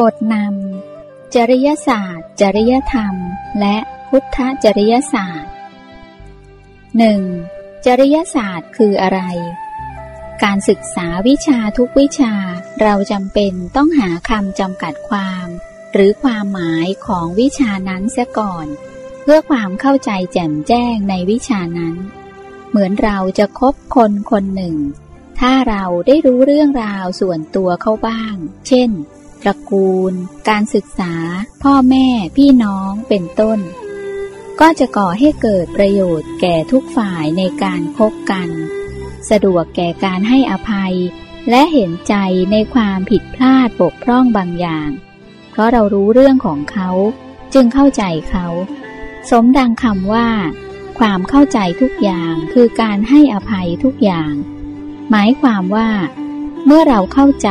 บทนำจริยศาสตร์ จริยธรรม และพุทธจริยศาสตร์ 1. จริยศาสตร์คืออะไร การศึกษาวิชาทุกวิชาเราจำเป็นต้องหาคำจำกัดความ หรือความหมายของวิชานั้นเสียก่อน เพื่อความเข้าใจแจ่มแจ้งในวิชานั้น เหมือนเราจะคบคนคนหนึ่ง ถ้าเราได้รู้เรื่องราวส่วนตัวเข้าบ้าง เช่น ตระกูล การศึกษา พ่อแม่ พี่น้องเป็นต้น ก็จะก่อให้เกิดประโยชน์แก่ทุกฝ่ายในการคบกัน สะดวกแก่การให้อภัย และเห็นใจในความผิดพลาดบกพร่องบางอย่าง เพราะเรารู้เรื่องของเขา จึงเข้าใจเขา สมดังคำว่า ความเข้าใจทุกอย่างคือการให้อภัยทุกอย่าง หมายความว่า เมื่อเราเข้าใจ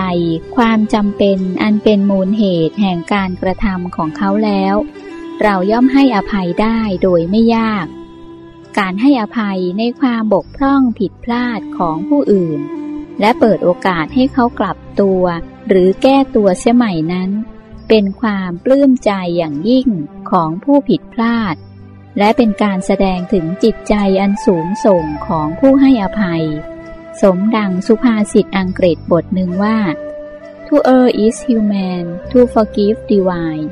ความจำเป็นอันเป็นมูลเหตุแห่งการกระทำของเขาแล้ว เราย่อมให้อภัยได้โดยไม่ยาก การให้อภัยในความบกพร่องผิดพลาดของผู้อื่น และเปิดโอกาสให้เขากลับตัว หรือแก้ตัวเสียใหม่นั้น เป็นความปลื้มใจอย่างยิ่งของผู้ผิดพลาด และเป็นการแสดงถึงจิตใจอันสูงส่งของผู้ให้อภัย สมดังสุภาษิตอังกฤษบทหนึ่งว่า To err is human to forgive divine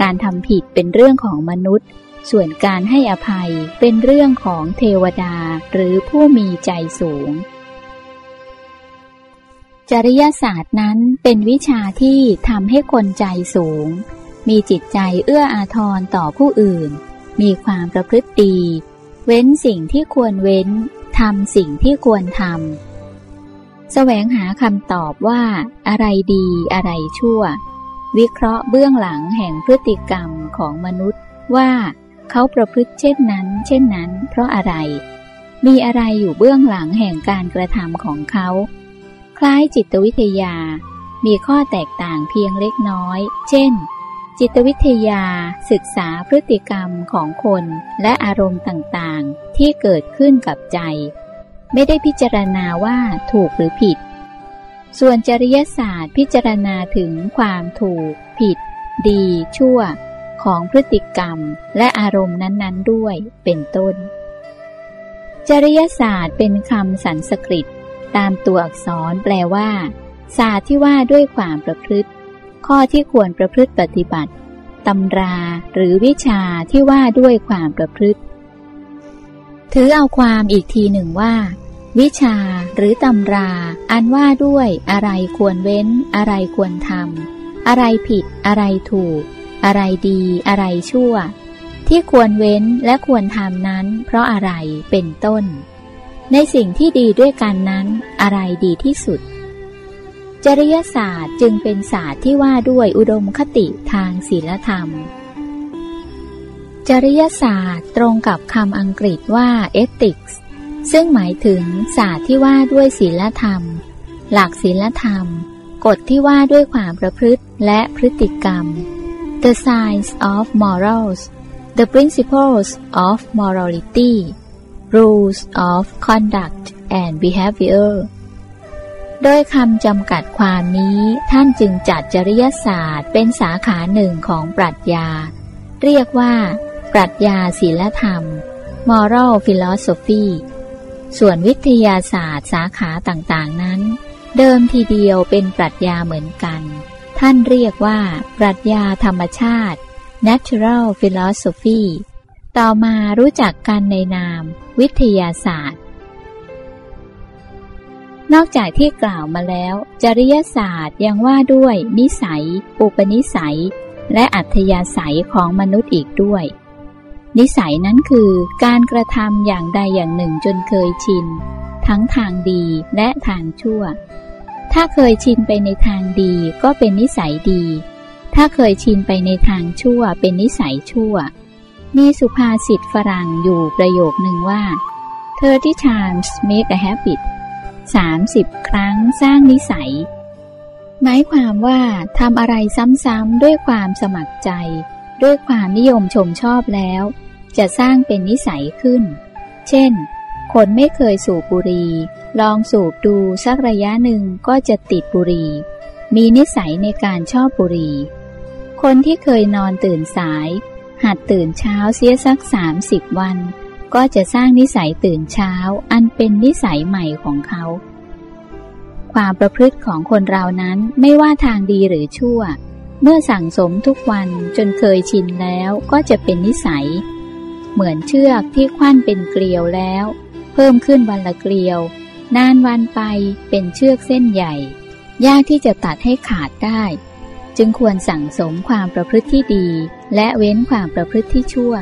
การทำผิดเป็นเรื่องของมนุษย์ ส่วนการให้อภัยเป็นเรื่องของเทวดาหรือผู้มีใจสูง จริยศาสตร์นั้นเป็นวิชาที่ทำให้คนใจสูง มีจิตใจเอื้ออาทรต่อผู้อื่น มีความประพฤติดี เว้นสิ่งที่ควรเว้น ทำสิ่งที่ควรทำแสวงหาคำตอบว่า อะไรดีอะไรชั่ว วิเคราะห์เบื้องหลังแห่งพฤติกรรมของมนุษย์ว่าเขาประพฤติเช่นนั้น เช่นนั้น เพราะอะไร มีอะไรอยู่เบื้องหลังแห่งการกระทำของเขา คล้ายจิตวิทยา มีข้อแตกต่างเพียงเล็กน้อย เช่น จิตวิทยาศึกษาพฤติกรรมของคนและอารมณ์ต่างๆ ที่เกิดขึ้นกับใจ ไม่ได้พิจารณาว่าถูกหรือผิด ส่วนจริยศาสตร์พิจารณาถึงความถูก ผิด ดี ชั่ว ของพฤติกรรมและอารมณ์นั้นๆด้วยเป็นต้น จริยศาสตร์เป็นคำสันสกฤต ตามตัวอักษรแปลว่า ศาสตร์ที่ว่าด้วยความประพฤติ ข้อที่ควรประพฤติปฏิบัติตำราหรือวิชาที่ว่าด้วยความประพฤติ ถือเอาความอีกทีหนึ่งว่า วิชาหรือตำรา อันว่าด้วยอะไรควรเว้น อะไรควรทำอะไรผิด อะไรถูก อะไรดี อะไรชั่ว ที่ควรเว้นและควรทำนั้น เพราะอะไรเป็นต้น ในสิ่งที่ดีด้วยกันนั้น อะไรดีที่สุด จริยศาสตร์จึงเป็นศาสตร์ที่ว่าด้วยอุดมคติทางศีลธรรม จริยศาสตร์ตรงกับคำอังกฤษว่า ethics ซึ่งหมายถึงศาสตร์ที่ว่าด้วยศีลธรรม หลักศีลธรรม กฎที่ว่าด้วยความประพฤติและพฤติกรรม the science of morals the principles of morality rules of conduct and behavior โดยคำจำกัดความนี้ท่านจึงจัดจริยศาสตร์เป็นสาขาหนึ่งของปรัชญา เรียกว่า ปรัชญาศีลธรรม moral philosophy ส่วนวิทยาศาสตร์สาขาต่างๆนั้น เดิมทีเดียวเป็นปรัชญาเหมือนกัน ท่านเรียกว่า ปรัชญาธรรมชาติ natural philosophy ต่อมารู้จักกันในนาม วิทยาศาสตร์ นอกจากที่กล่าวมาแล้ว จริยศาสตร์ยังว่าด้วย นิสัย อุปนิสัย และอัธยาศัยของมนุษย์อีกด้วย นิสัยนั้นคือการกระทำอย่างใดอย่างหนึ่งจนเคยชิน ทั้งทางดีและทางชั่ว ถ้าเคยชินไปในทางดีก็เป็นนิสัยดี ถ้าเคยชินไปในทางชั่วเป็นนิสัยชั่ว มีสุภาษิตฝรั่งอยู่ประโยคหนึ่งว่า thirty times make a habit 30 ครั้งสร้างนิสัย หมายความว่าทำอะไรซ้ำๆด้วยความสมัครใจ ด้วยความนิยมชมชอบแล้ว จะสร้างเป็นนิสัยขึ้น เช่น คนไม่เคยสูบบุหรี่ลองสูบดูสักระยะหนึ่งก็จะติดบุหรี่มีนิสัยในการชอบบุหรี่ คนที่เคยนอนตื่นสาย หัดตื่นเช้าเสียสักสามสิบวัน ก็จะสร้างนิสัยตื่นเช้า อันเป็นนิสัยใหม่ของเขา ความประพฤติของคนเรานั้นไม่ว่าทางดีหรือชั่ว เมื่อสั่งสมทุกวันจนเคยชินแล้วก็จะเป็นนิสัย เหมือนเชือกที่คว้นเป็นเกลียวแล้ว เพิ่มขึ้นวันละเกลียว นานวันไปเป็นเชือกเส้นใหญ่ ยากที่จะตัดให้ขาดได้ จึงควรสั่งสมความประพฤติที่ดี และเว้นความประพฤติที่ชั่ว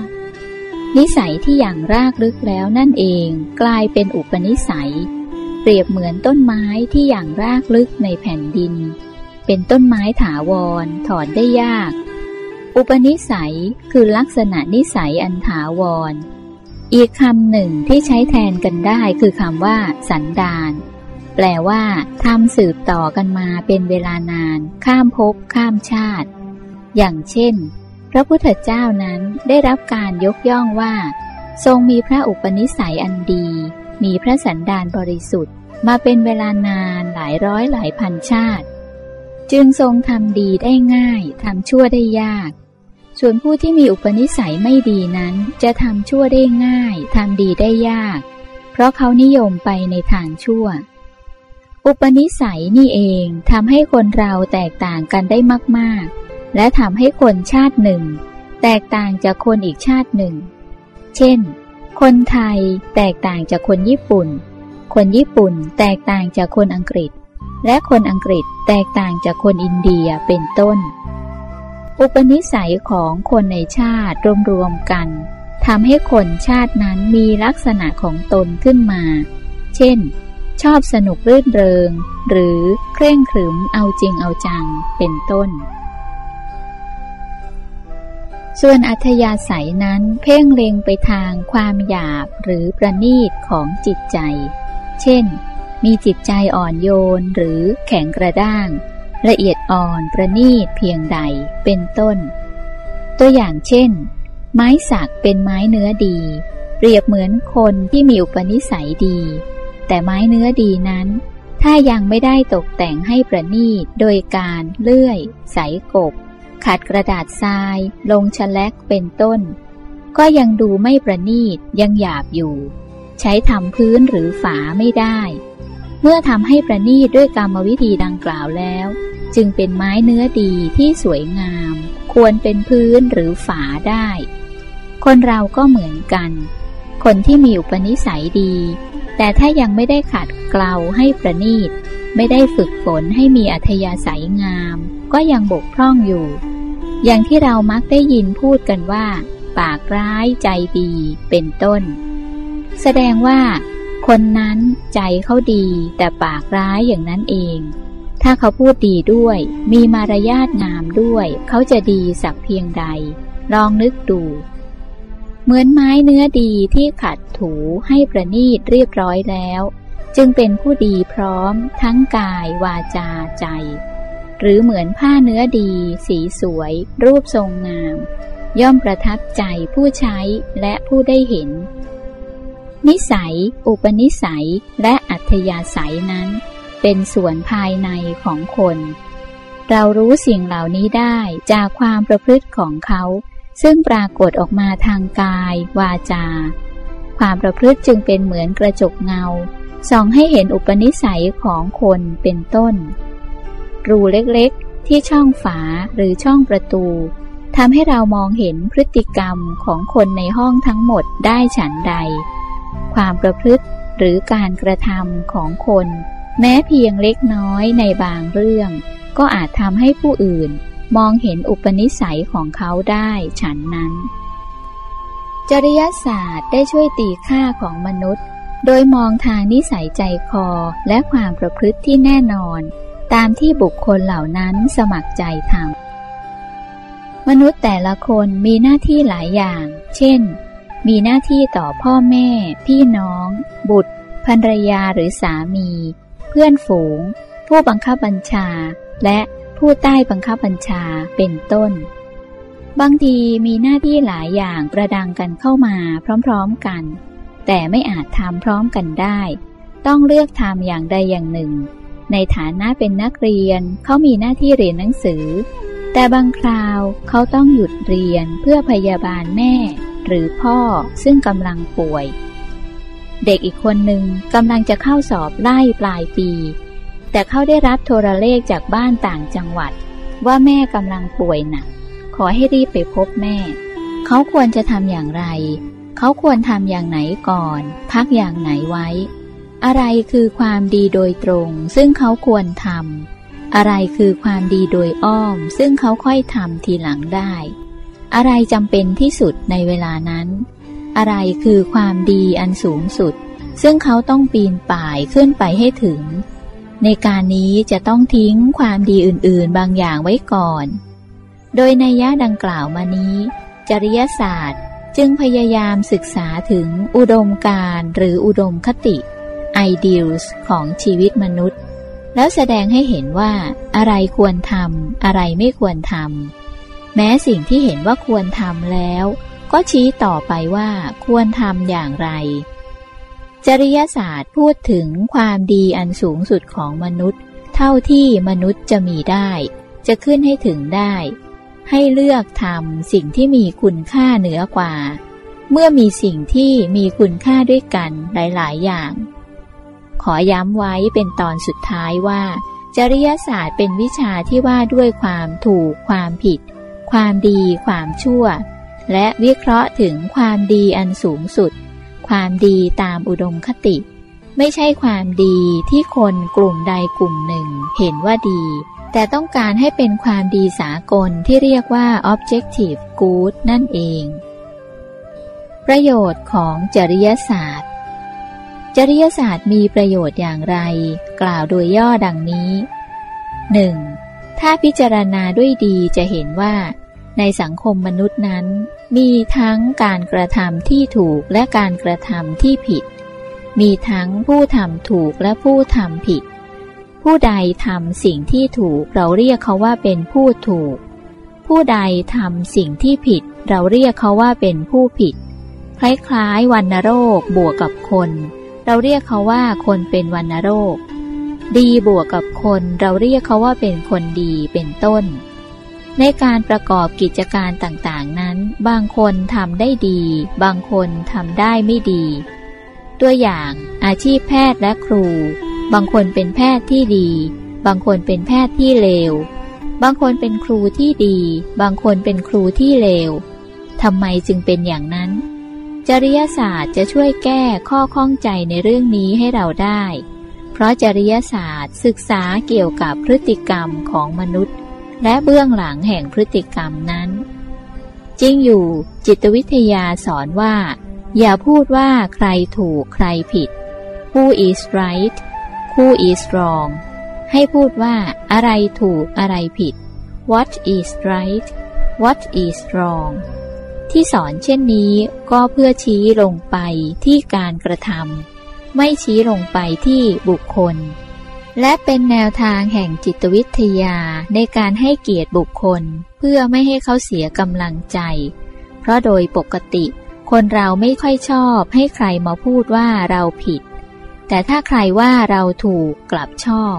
นิสัยที่อย่างรากลึกแล้วนั่นเองกลายเป็นอุปนิสัย เปรียบเหมือนต้นไม้ที่อย่างรากลึกในแผ่นดิน เป็นต้นไม้ถาวร ถอนได้ยาก อุปนิสัยคือลักษณะนิสัยอันถาวร อีกคำหนึ่งที่ใช้แทนกันได้คือคำว่า สันดานแปลว่าทำสืบต่อกันมาเป็นเวลานาน ข้ามภพข้ามชาติ อย่างเช่น พระพุทธเจ้านั้นได้รับการยกย่องว่า ทรงมีพระอุปนิสัยอันดี มีพระสันดานบริสุทธิ์ มาเป็นเวลานานหลายร้อยหลายพันชาติ จึงทรงทำดีได้ง่ายทำชั่วได้ยาก ส่วนผู้ที่มีอุปนิสัยไม่ดีนั้นจะทำชั่วได้ง่ายทำดีได้ยาก เพราะเขานิยมไปในทางชั่ว อุปนิสัยนี่เองทำให้คนเราแตกต่างกันได้มาก ๆ และทำให้คนชาติหนึ่ง แตกต่างจากคนอีกชาติหนึ่ง เช่น คนไทยแตกต่างจากคนญี่ปุ่น คนญี่ปุ่นแตกต่างจากคนอังกฤษ และคนอังกฤษแตกต่างจากคนอินเดียเป็นต้น อุปนิสัยของคนในชาติรวมๆกันทำให้คนชาตินั้นมีลักษณะของตนขึ้นมา เช่น ชอบสนุกรื่นเริง หรือเคร่งขรึมเอาจริงเอาจัง เป็นต้น ส่วนอัธยาศัยนั้นเพ่งเล็งไปทางความหยาบหรือประณีตของจิตใจ เช่น มีจิตใจอ่อนโยนหรือแข็งกระด้าง ละเอียดอ่อนประณีตเพียงใดเป็นต้น ตัวอย่างเช่น ไม้สักเป็นไม้เนื้อดี เปรียบเหมือนคนที่มีอุปนิสัยดี แต่ไม้เนื้อดีนั้น ถ้ายังไม่ได้ตกแต่งให้ประณีตโดยการเลื่อยใสกบ ขัดกระดาษทราย ลงชะแลกเป็นต้น ก็ยังดูไม่ประณีตยังหยาบอยู่ ใช้ทำพื้นหรือฝาไม่ได้ เมื่อทำให้ประณีตด้วยกรรมวิธีดังกล่าวแล้ว จึงเป็นไม้เนื้อดีที่สวยงาม ควรเป็นพื้นหรือฝาได้ คนเราก็เหมือนกัน คนที่มีอุปนิสัยดี แต่ถ้ายังไม่ได้ขัดเกลาให้ประณีต ไม่ได้ฝึกฝนให้มีอัธยาศัยงาม ก็ยังบกพร่องอยู่ อย่างที่เรามักได้ยินพูดกันว่า ปากร้ายใจดีเป็นต้น แสดงว่า คนนั้นใจเขาดีแต่ปากร้ายอย่างนั้นเอง ถ้าเขาพูดดีด้วย มีมารยาทงามด้วย เขาจะดีสักเพียงใด ลองนึกดู เหมือนไม้เนื้อดีที่ขัดถูให้ประนีตเรียบร้อยแล้ว จึงเป็นผู้ดีพร้อมทั้งกายวาจาใจ หรือเหมือนผ้าเนื้อดี สีสวย รูปทรงงาม ย่อมประทับใจผู้ใช้และผู้ได้เห็น นิสัย อุปนิสัยและอัธยาศัยนั้น เป็นส่วนภายในของคน เรารู้สิ่งเหล่านี้ได้จากความประพฤติของเขา ซึ่งปรากฏออกมาทางกาย วาจา ความประพฤติจึงเป็นเหมือนกระจกเงา ส่องให้เห็นอุปนิสัยของคนเป็นต้น รูเล็กๆ ที่ช่องฝาหรือช่องประตูทำให้เรามองเห็นพฤติกรรมของคนในห้องทั้งหมดได้ฉันใด ความประพฤติหรือการกระทำของคน แม้เพียงเล็กน้อยในบางเรื่อง ก็อาจทำให้ผู้อื่น มองเห็นอุปนิสัยของเขาได้ฉันนั้น จริยศาสตร์ได้ช่วยตีค่าของมนุษย์ โดยมองทางนิสัยใจคอและความประพฤติที่แน่นอน ตามที่บุคคลเหล่านั้นสมัครใจทำมนุษย์แต่ละคนมีหน้าที่หลายอย่าง เช่น มีหน้าที่ต่อพ่อแม่ พี่น้อง บุตรภรรยาหรือสามี เพื่อนฝูง ผู้บังคับบัญชา และ ผู้ใต้บังคับบัญชาเป็นต้น บางทีมีหน้าที่หลายอย่างประดังกันเข้ามาพร้อมๆกัน แต่ไม่อาจทำพร้อมกันได้ ต้องเลือกทำอย่างใดอย่างหนึ่ง ในฐานะเป็นนักเรียนเขามีหน้าที่เรียนหนังสือ แต่บางคราวเขาต้องหยุดเรียนเพื่อพยาบาลแม่ หรือพ่อซึ่งกำลังป่วย เด็กอีกคนหนึ่งกำลังจะเข้าสอบไล่ปลายปี แต่เขาได้รับโทรเลขจากบ้านต่างจังหวัด ว่าแม่กำลังป่วยหนัก ขอให้รีบไปพบแม่ เขาควรจะทำอย่างไร เขาควรทำอย่างไหนก่อน พักอย่างไหนไว้ อะไรคือความดีโดยตรง ซึ่งเขาควรทำอะไรคือความดีโดยอ้อม ซึ่งเขาค่อยทำทีหลังได้ อะไรจำเป็นที่สุดในเวลานั้น อะไรคือความดีอันสูงสุด ซึ่งเขาต้องปีนป่ายขึ้นไปให้ถึง ในการนี้จะต้องทิ้งความดีอื่นๆบางอย่างไว้ก่อน โดยในยะดังกล่าวมานี้ จริยศาสตร์จึงพยายามศึกษาถึงอุดมการหรืออุดมคติ ideals ของชีวิตมนุษย์ แล้วแสดงให้เห็นว่าอะไรควรทำอะไรไม่ควรทำแม้สิ่งที่เห็นว่าควรทำแล้ว ก็ชี้ต่อไปว่าควรทำอย่างไร จริยศาสตร์พูดถึงความดีอันสูงสุดของมนุษย์ เท่าที่มนุษย์จะมีได้ จะขึ้นให้ถึงได้ ให้เลือกทำสิ่งที่มีคุณค่าเหนือกว่า เมื่อมีสิ่งที่มีคุณค่าด้วยกันหลาย ๆ อย่าง ขอย้ำไว้เป็นตอนสุดท้ายว่า จริยศาสตร์เป็นวิชาที่ว่าด้วยความถูกความผิด ความดี ความชั่ว และวิเคราะห์ถึงความดีอันสูงสุด ความดีตามอุดมคติ ไม่ใช่ความดีที่คนกลุ่มใดกลุ่มหนึ่งเห็นว่าดี แต่ต้องการให้เป็นความดีสากลที่เรียกว่า objective good นั่นเอง ประโยชน์ของจริยศาสตร์ จริยศาสตร์มีประโยชน์อย่างไร กล่าวโดยย่อดังนี้ 1. ถ้าพิจารณาด้วยดีจะเห็นว่า ในสังคมมนุษย์นั้น มีทั้งการกระทำที่ถูกและการกระทำที่ผิด มีทั้งผู้ทำถูกและผู้ทำผิด ผู้ใดทำสิ่งที่ถูกเราเรียกเขาว่าเป็นผู้ถูก ผู้ใดทำสิ่งที่ผิด เราเรียกเขาว่าเป็นผู้ผิด คล้ายๆวัณโรคบวกกับคน เราเรียกเขาว่าคนเป็นวัณโรค ดีบวกกับคนเราเรียกเขาว่าเป็นคนดีเป็นต้น ในการประกอบกิจการต่างๆนั้น บางคนทำได้ดี บางคนทำได้ไม่ดี ตัวอย่างอาชีพแพทย์และครู บางคนเป็นแพทย์ที่ดี บางคนเป็นแพทย์ที่เลว บางคนเป็นครูที่ดี บางคนเป็นครูที่เลวทำไมจึงเป็นอย่างนั้น จริยศาสตร์จะช่วยแก้ข้อข้องใจในเรื่องนี้ให้เราได้ เพราะจริยศาสตร์ศึกษาเกี่ยวกับพฤติกรรมของมนุษย์ และเบื้องหลังแห่งพฤติกรรมนั้น จริงอยู่จิตวิทยาสอนว่า อย่าพูดว่าใครถูกใครผิด who is right who is wrong ให้พูดว่าอะไรถูกอะไรผิด what is right what is wrong ที่สอนเช่นนี้ก็เพื่อชี้ลงไปที่การกระทำไม่ชี้ลงไปที่บุคคล และเป็นแนวทางแห่งจิตวิทยาในการให้เกียรติบุคคล เพื่อไม่ให้เขาเสียกำลังใจ เพราะโดยปกติ คนเราไม่ค่อยชอบให้ใครมาพูดว่าเราผิด แต่ถ้าใครว่าเราถูกกลับชอบ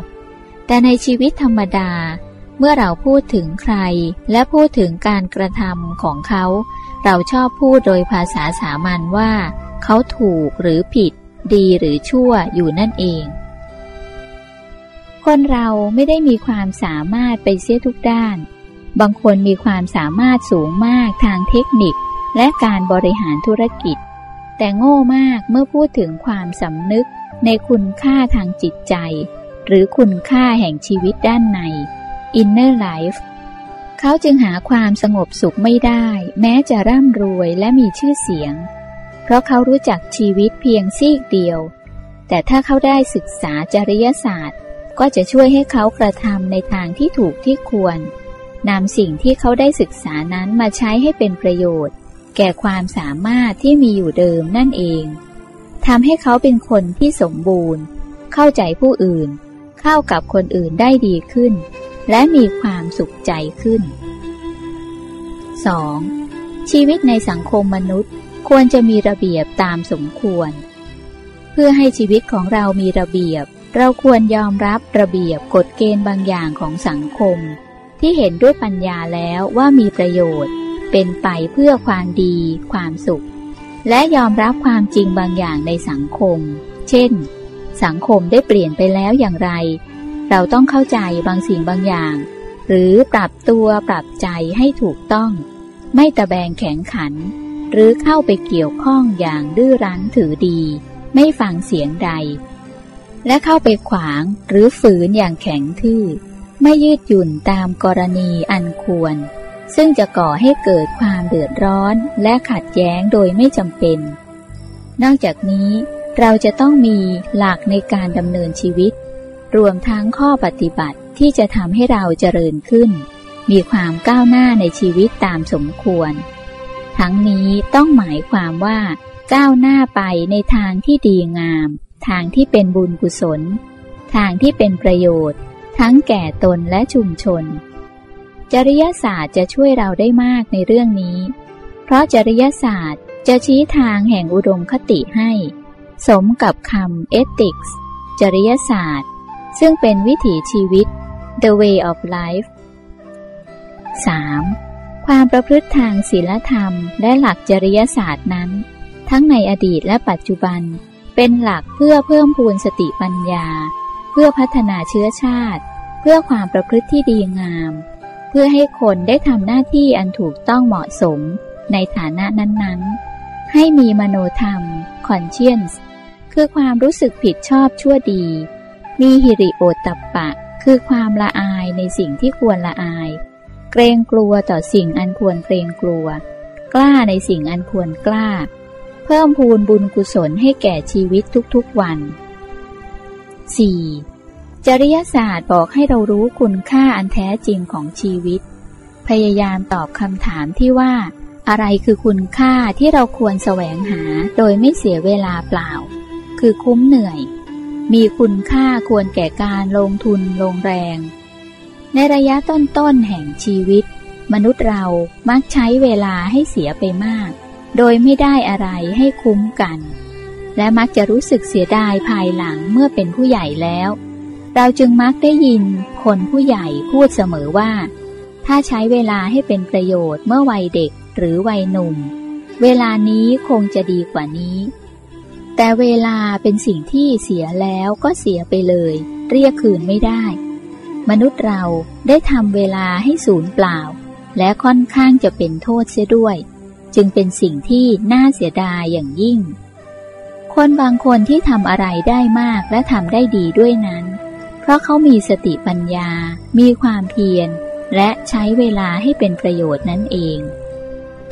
แต่ในชีวิตธรรมดา เมื่อเราพูดถึงใครและพูดถึงการกระทำของเขา เราชอบพูดโดยภาษาสามัญว่า เขาถูกหรือผิด ดีหรือชั่วอยู่นั่นเอง คนเราไม่ได้มีความสามารถไปเสียทุกด้าน บางคนมีความสามารถสูงมากทางเทคนิคและการบริหารธุรกิจ แต่โง่มากเมื่อพูดถึงความสำนึกในคุณค่าทางจิตใจ หรือคุณค่าแห่งชีวิตด้านใน inner life เขาจึงหาความสงบสุขไม่ได้ แม้จะร่ำรวยและมีชื่อเสียง เพราะเขารู้จักชีวิตเพียงซีกเดียว แต่ถ้าเขาได้ศึกษาจริยศาสตร์ ก็จะช่วยให้เขากระทำในทางที่ถูกที่ควรนำสิ่งที่เขาได้ศึกษานั้นมาใช้ให้เป็นประโยชน์ แก่ความสามารถที่มีอยู่เดิมนั่นเองทำให้เขาเป็นคนที่สมบูรณ์ เข้าใจผู้อื่น เข้ากับคนอื่นได้ดีขึ้น และมีความสุขใจขึ้น 2. ชีวิตในสังคมมนุษย์ควรจะมีระเบียบตามสมควร เพื่อให้ชีวิตของเรามีระเบียบ เราควรยอมรับระเบียบกฎเกณฑ์บางอย่างของสังคม ที่เห็นด้วยปัญญาแล้วว่ามีประโยชน์ เป็นไปเพื่อความดี ความสุข และยอมรับความจริงบางอย่างในสังคม เช่น สังคมได้เปลี่ยนไปแล้วอย่างไร เราต้องเข้าใจบางสิ่งบางอย่าง หรือปรับตัวปรับใจให้ถูกต้อง ไม่ตะแบงแข็งขัน หรือเข้าไปเกี่ยวข้องอย่างดื้อรั้นถือดี ไม่ฟังเสียงใด และเข้าไปขวางหรือฝืนอย่างแข็งทื่อ ไม่ยืดหยุ่นตามกรณีอันควร ซึ่งจะก่อให้เกิดความเดือดร้อนและขัดแย้งโดยไม่จำเป็น นอกจากนี้เราจะต้องมีหลักในการดำเนินชีวิต รวมทั้งข้อปฏิบัติที่จะทำให้เราเจริญขึ้น มีความก้าวหน้าในชีวิตตามสมควร ทั้งนี้ต้องหมายความว่า ก้าวหน้าไปในทางที่ดีงาม ทางที่เป็นบุญกุศล ทางที่เป็นประโยชน์ ทั้งแก่ตนและชุมชน จริยศาสตร์จะช่วยเราได้มากในเรื่องนี้ เพราะจริยศาสตร์จะชี้ทางแห่งอุดมคติให้ สมกับคำ ethics จริยศาสตร์ ซึ่งเป็นวิถีชีวิต the way of life 3. ความประพฤติทางศีลธรรมและหลักจริยศาสตร์นั้น ทั้งในอดีตและปัจจุบัน เป็นหลักเพื่อเพิ่มพูนสติปัญญา เพื่อพัฒนาเชื้อชาติ เพื่อความประพฤติที่ดีงาม เพื่อให้คนได้ทำหน้าที่อันถูกต้องเหมาะสมในฐานะนั้นๆ ให้มีมโนธรรม conscience คือความรู้สึกผิดชอบชั่วดี มีหิริโอตตัปปะ คือความละอายในสิ่งที่ควรละอาย เกรงกลัวต่อสิ่งอันควรเกรงกลัว กล้าในสิ่งอันควรกล้า เพิ่มพูนบุญกุศลให้แก่ชีวิตทุกๆวัน 4. จริยศาสตร์บอกให้เรารู้คุณค่าอันแท้จริงของชีวิต พยายามตอบคำถามที่ว่า อะไรคือคุณค่าที่เราควรแสวงหาโดยไม่เสียเวลาเปล่า คือคุ้มเหนื่อย มีคุณค่าควรแก่การลงทุนลงแรง ในระยะต้นๆแห่งชีวิต มนุษย์เรามักใช้เวลาให้เสียไปมาก โดยไม่ได้อะไรให้คุ้มกัน และมักจะรู้สึกเสียดายภายหลังเมื่อเป็นผู้ใหญ่แล้ว เราจึงมักได้ยินคนผู้ใหญ่พูดเสมอว่า ถ้าใช้เวลาให้เป็นประโยชน์เมื่อวัยเด็กหรือวัยหนุ่ม เวลานี้คงจะดีกว่านี้ แต่เวลาเป็นสิ่งที่เสียแล้วก็เสียไปเลย เรียกคืนไม่ได้ มนุษย์เราได้ทำเวลาให้สูญเปล่า และค่อนข้างจะเป็นโทษเสียด้วย จึงเป็นสิ่งที่น่าเสียดายอย่างยิ่ง คนบางคนที่ทำอะไรได้มากและทำได้ดีด้วยนั้น เพราะเขามีสติปัญญา มีความเพียร และใช้เวลาให้เป็นประโยชน์นั่นเอง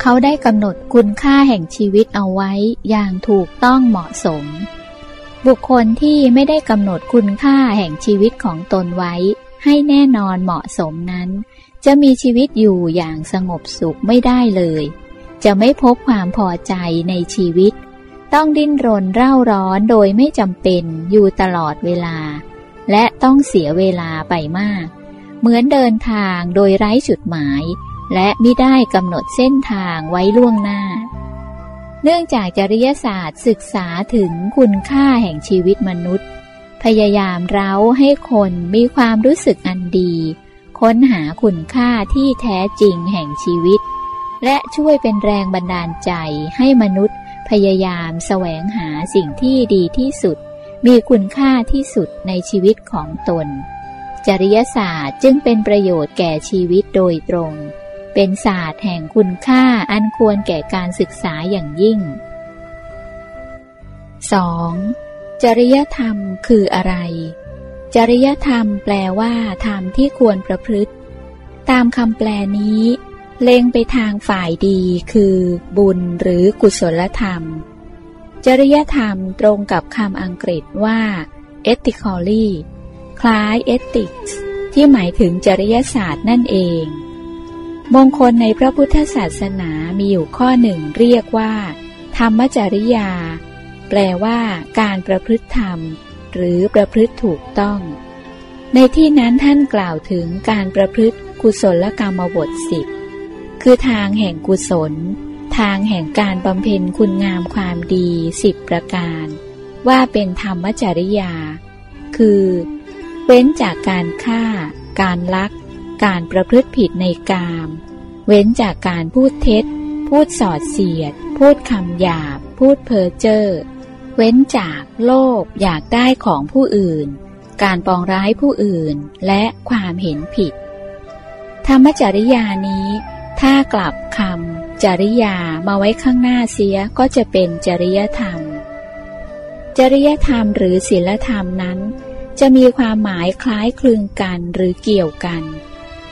เขาได้กำหนดคุณค่าแห่งชีวิตเอาไว้อย่างถูกต้องเหมาะสม บุคคลที่ไม่ได้กำหนดคุณค่าแห่งชีวิตของตนไว้ ให้แน่นอนเหมาะสมนั้น จะมีชีวิตอยู่อย่างสงบสุขไม่ได้เลย จะไม่พบความพอใจในชีวิต ต้องดิ้นรนเร่าร้อนโดยไม่จำเป็นอยู่ตลอดเวลา และต้องเสียเวลาไปมาก เหมือนเดินทางโดยไร้จุดหมาย และไม่ได้กำหนดเส้นทางไว้ล่วงหน้า เนื่องจากจริยศาสตร์ศึกษาถึงคุณค่าแห่งชีวิตมนุษย์ พยายามเร้าให้คนมีความรู้สึกอันดี ค้นหาคุณค่าที่แท้จริงแห่งชีวิต และช่วยเป็นแรงบันดาลใจให้มนุษย์ พยายามแสวงหาสิ่งที่ดีที่สุด มีคุณค่าที่สุดในชีวิตของตน จริยศาสตร์จึงเป็นประโยชน์แก่ชีวิตโดยตรง เป็นศาสตร์แห่งคุณค่าอันควรแก่การศึกษาอย่างยิ่ง 2. จริยธรรมคืออะไร จริยธรรมแปลว่าธรรมที่ควรประพฤติ ตามคำแปลนี้ เล็งไปทางฝ่ายดีคือบุญหรือกุศลธรรม จริยธรรมตรงกับคำอังกฤษว่า ethically คล้าย ethics ที่หมายถึงจริยศาสตร์นั่นเอง มงคลในพระพุทธศาสนามีอยู่ข้อหนึ่งเรียกว่า ธรรมจริยา แปลว่า การประพฤติธรรม หรือประพฤติถูกต้อง ในที่นั้นท่านกล่าวถึงการประพฤติกุศลกรรมบทสิบ คือทางแห่งกุศล ทางแห่งการบำเพ็ญคุณงามความดีสิบประการ ว่าเป็นธรรมจริยา คือ เว้นจากการฆ่า การลัก การประพฤติผิดในกาม เว้นจากการพูดเท็จ พูดสอดเสียด พูดคำหยาบ พูดเพ้อเจ้อเว้นจากโลภอยากได้ของผู้อื่น การปองร้ายผู้อื่นและความเห็นผิด ธรรมจริยานี้ ถ้ากลับคำจริยามาไว้ข้างหน้าเสียก็จะเป็นจริยธรรม จริยธรรมหรือศีลธรรมนั้น จะมีความหมายคล้ายคลึงกันหรือเกี่ยวกัน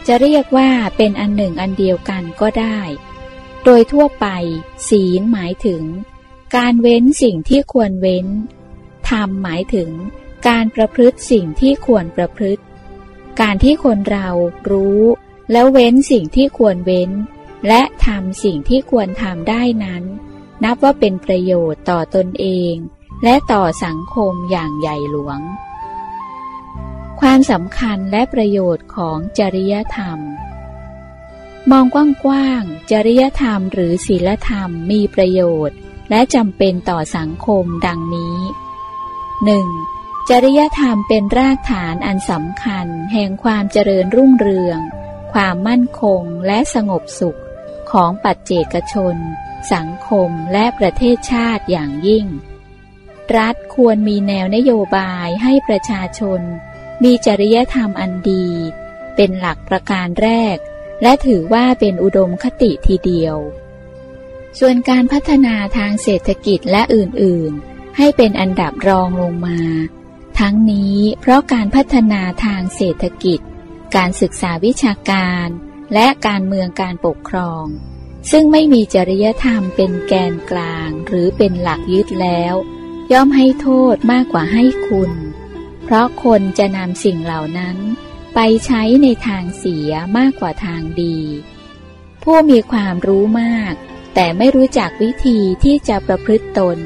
จะเรียกว่าเป็นอันหนึ่งอันเดียวกันก็ได้ โดยทั่วไป ศีลหมายถึง การเว้นสิ่งที่ควรเว้น ธรรมหมายถึง การประพฤติสิ่งที่ควรประพฤติ การที่คนเรารู้ แล้วเว้นสิ่งที่ควรเว้น และทำสิ่งที่ควรทำได้นั้น นับว่าเป็นประโยชน์ต่อตนเอง และต่อสังคมอย่างใหญ่หลวง ความสำคัญและประโยชน์ของจริยธรรม มองกว้างๆจริยธรรมหรือศีลธรรมมีประโยชน์ และจำเป็นต่อสังคมดังนี้ 1. จริยธรรมเป็นรากฐานอันสำคัญแห่งความเจริญรุ่งเรือง ความมั่นคงและสงบสุขของปัจเจกชน สังคมและประเทศชาติอย่างยิ่ง รัฐควรมีแนวนโยบายให้ประชาชน มีจริยธรรมอันดี เป็นหลักประการแรก และถือว่าเป็นอุดมคติทีเดียว ส่วนการพัฒนาทางเศรษฐกิจและอื่น ๆ ให้เป็นอันดับรองลงมา ทั้งนี้เพราะการพัฒนาทางเศรษฐกิจ การศึกษาวิชาการ และการเมืองการปกครอง ซึ่งไม่มีจริยธรรมเป็นแกนกลางหรือเป็นหลักยึดแล้ว ย่อมให้โทษมากกว่าให้คุณ เพราะคนจะนำสิ่งเหล่านั้น ไปใช้ในทางเสียมากกว่าทางดี ผู้มีความรู้มาก แต่ไม่รู้จักวิธีที่จะประพฤติตน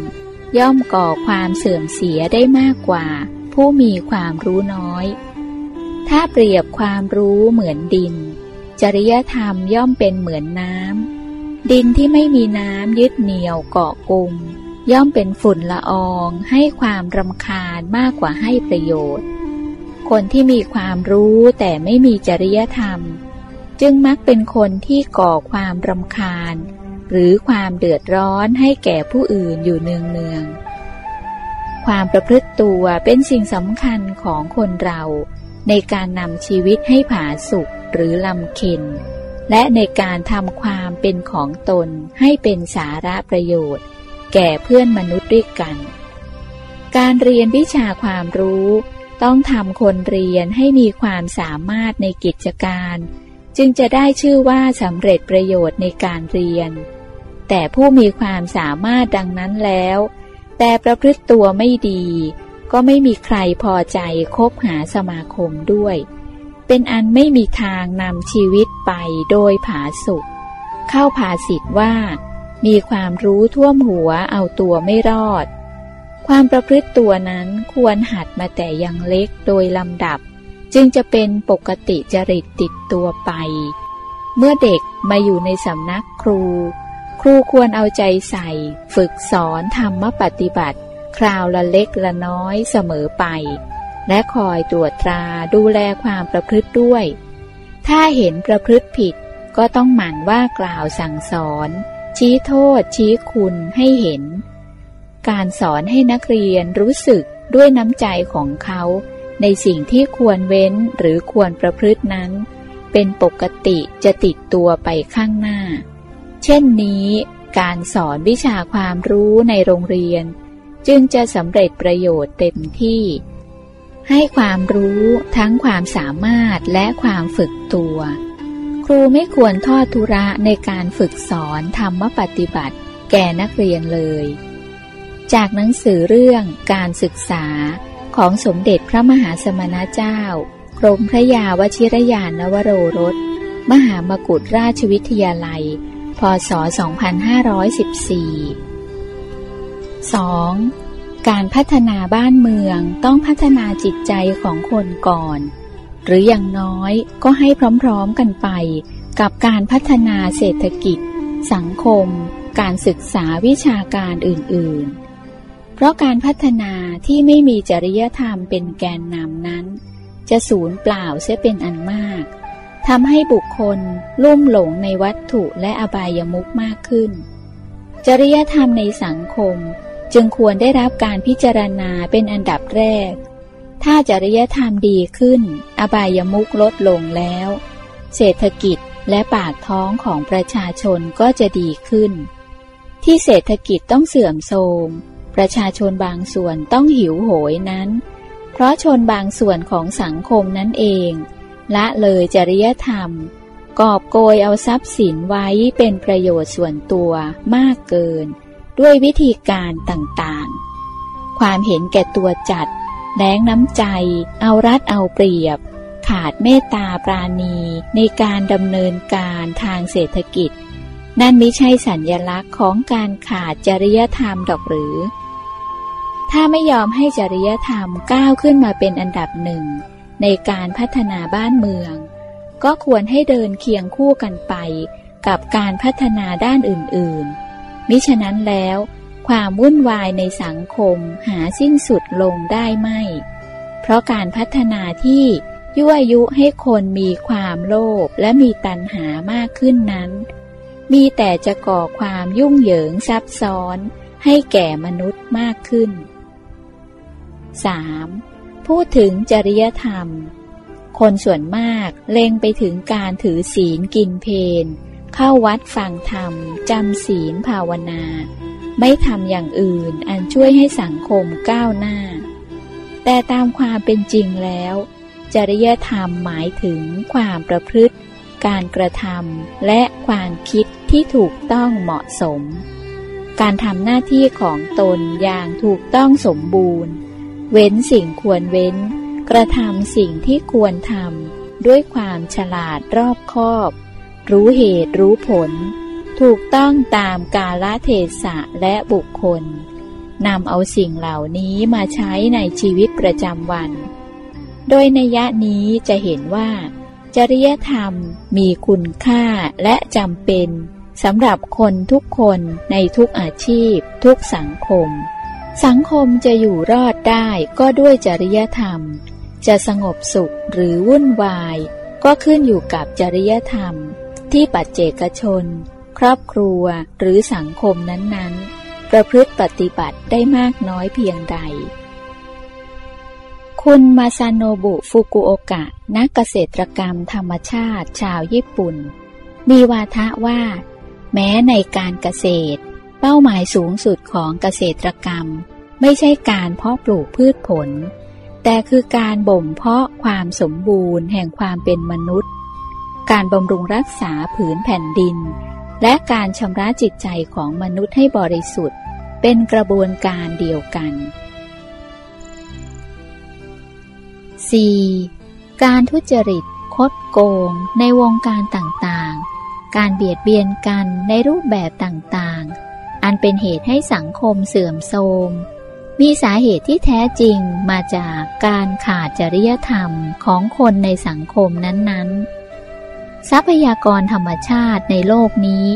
ย่อมก่อความเสื่อมเสียได้มากกว่า ผู้มีความรู้น้อย ถ้าเปรียบความรู้เหมือนดิน จริยธรรมย่อมเป็นเหมือนน้ำ ดินที่ไม่มีน้ำยึดเหนี่ยวเกาะกลุ่มย่อมเป็นฝุ่นละอองให้ความรำคาญมากกว่าให้ประโยชน์ คนที่มีความรู้แต่ไม่มีจริยธรรม จึงมักเป็นคนที่ก่อความรำคาญ หรือความเดือดร้อนให้แก่ผู้อื่นอยู่เนืองเนืองความประพฤติตัวเป็นสิ่งสำคัญของคนเรา ในการนำชีวิตให้ผาสุกหรือลำเค็น และในการทำความเป็นของตนให้เป็นสาระประโยชน์ แก่เพื่อนมนุษย์ด้วยกัน การเรียนวิชาความรู้ ต้องทำคนเรียนให้มีความสามารถในกิจการ จึงจะได้ชื่อว่าสำเร็จประโยชน์ในการเรียน แต่ผู้มีความสามารถดังนั้นแล้ว แต่ประพฤติตัวไม่ดี ก็ไม่มีใครพอใจคบหาสมาคมด้วย เป็นอันไม่มีทางนำชีวิตไปโดยผาสุกเข้าผาสิทธ์ว่า มีความรู้ท่วมหัวเอาตัวไม่รอด ความประพฤติตัวนั้นควรหัดมาแต่ยังเล็กโดยลำดับ จึงจะเป็นปกติจริตติดตัวไป เมื่อเด็กมาอยู่ในสำนักครู ครูควรเอาใจใส่ ฝึกสอนธรรมปฏิบัติ คราวละเล็กละน้อยเสมอไป และคอยตรวจตราดูแลความประพฤติด้วย ถ้าเห็นประพฤติผิดก็ต้องหมั่นว่ากล่าวสั่งสอน ชี้โทษชี้คุณให้เห็น การสอนให้นักเรียนรู้สึกด้วยน้ำใจของเขาในสิ่งที่ควรเว้นหรือควรประพฤตินั้น เป็นปกติจะติดตัวไปข้างหน้า เช่นนี้ การสอนวิชาความรู้ในโรงเรียน จึงจะสำเร็จประโยชน์เต็มที่ ให้ความรู้ทั้งความสามารถและความฝึกตัว ครูไม่ควรทอดทุระในการฝึกสอนธรรมปฏิบัติ แก่นักเรียนเลย จากหนังสือเรื่องการศึกษาของสมเด็จพระมหาสมณเจ้ากรมพระยาวชิรยานนวโรรส มหามกุฏราชวิทยาลัย พศ 2514 2. การพัฒนาบ้านเมืองต้องพัฒนาจิตใจของคนก่อน หรืออย่างน้อยก็ให้พร้อมๆกันไป กับการพัฒนาเศรษฐกิจ สังคม การศึกษาวิชาการอื่น ๆ เพราะการพัฒนาที่ไม่มีจริยธรรมเป็นแกนนำนั้น จะสูญเปล่าเสียเป็นอันมากทำให้บุคคลลุ่มหลงในวัตถุและอบายมุขมากขึ้น จริยธรรมในสังคม จึงควรได้รับการพิจารณาเป็นอันดับแรก ถ้าจริยธรรมดีขึ้น อบายมุขลดลงแล้ว เศรษฐกิจและปากท้องของประชาชนก็จะดีขึ้น ที่เศรษฐกิจต้องเสื่อมโทรมประชาชนบางส่วนต้องหิวโหยนั้น เพราะชนบางส่วนของสังคมนั่นเอง ละเลยจริยธรรม กอบโกยเอาทรัพย์สินไว้เป็นประโยชน์ส่วนตัวมากเกิน ด้วยวิธีการต่างๆ ความเห็นแก่ตัวจัดแล้งน้ำใจ เอารัดเอาเปรียบ ขาดเมตตาปราณีในการดำเนินการทางเศรษฐกิจ นั่นไม่ใช่สัญญลักษณ์ของการขาดจริยธรรมดอกหรือ ถ้าไม่ยอมให้จริยธรรมก้าวขึ้นมาเป็นอันดับหนึ่ง ในการพัฒนาบ้านเมือง ก็ควรให้เดินเคียงคู่กันไปกับการพัฒนาด้านอื่นๆ มิฉะนั้นแล้ว ความวุ่นวายในสังคมหาสิ้นสุดลงได้ไม่ เพราะการพัฒนาที่ยั่วยุให้คนมีความโลภและมีตัณหามากขึ้นนั้น มีแต่จะก่อความยุ่งเหยิงซับซ้อนให้แก่มนุษย์มากขึ้น 3. พูดถึงจริยธรรม คนส่วนมากเล็งไปถึงการถือศีลกินเพน เข้าวัดฟังธรรม จำศีลภาวนา ไม่ทำอย่างอื่นอันช่วยให้สังคมก้าวหน้า แต่ตามความเป็นจริงแล้ว จริยธรรมหมายถึงความประพฤติ การกระทำและความคิดที่ถูกต้องเหมาะสม การทำหน้าที่ของตนอย่างถูกต้องสมบูรณ์ เว้นสิ่งควรเว้น กระทำสิ่งที่ควรทำด้วยความฉลาดรอบคอบ รู้เหตุรู้ผล ถูกต้องตามกาลเทศะและบุคคลนำเอาสิ่งเหล่านี้มาใช้ในชีวิตประจำวัน โดยในยะนี้จะเห็นว่า จริยธรรมมีคุณค่าและจำเป็นสำหรับคนทุกคนในทุกอาชีพ ทุกสังคม สังคมจะอยู่รอดได้ก็ด้วยจริยธรรม จะสงบสุขหรือวุ่นวาย ก็ขึ้นอยู่กับจริยธรรม ที่ปัจเจกชน ครอบครัวหรือสังคมนั้นๆ ประพฤติปฏิบัติได้มากน้อยเพียงใด คุณมาซาโนบุฟุกุโอกะ นักเกษตรกรรมธรรมชาติชาวญี่ปุ่น มีวาทะว่า แม้ในการเกษตร เป้าหมายสูงสุดของเกษตรกรรม ไม่ใช่การเพาะปลูกพืชผล แต่คือการบ่มเพาะความสมบูรณ์แห่งความเป็นมนุษย์ การบำรุงรักษาผืนแผ่นดิน และการชำระจิตใจของมนุษย์ให้บริสุทธิ์ เป็นกระบวนการเดียวกัน 4. การทุจริต คดโกง ในวงการต่างๆ การเบียดเบียนกันในรูปแบบต่างๆ อันเป็นเหตุให้สังคมเสื่อมโทรม มีสาเหตุที่แท้จริงมาจากการขาดจริยธรรมของคนในสังคมนั้นๆ ทรัพยากรธรรมชาติในโลกนี้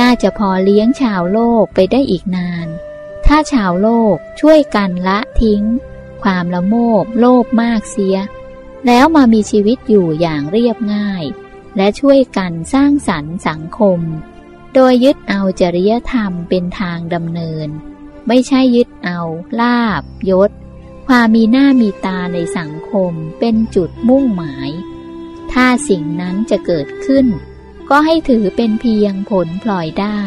น่าจะพอเลี้ยงชาวโลกไปได้อีกนาน ถ้าชาวโลกช่วยกันละทิ้ง ความละโมบโลภมากเสีย แล้วมามีชีวิตอยู่อย่างเรียบง่าย และช่วยกันสร้างสรรค์สังคม โดยยึดเอาจริยธรรมเป็นทางดำเนิน ไม่ใช่ยึดเอาลาบยศ ความมีหน้ามีตาในสังคมเป็นจุดมุ่งหมาย ถ้าสิ่งนั้นจะเกิดขึ้น ก็ให้ถือเป็นเพียงผลพลอยได้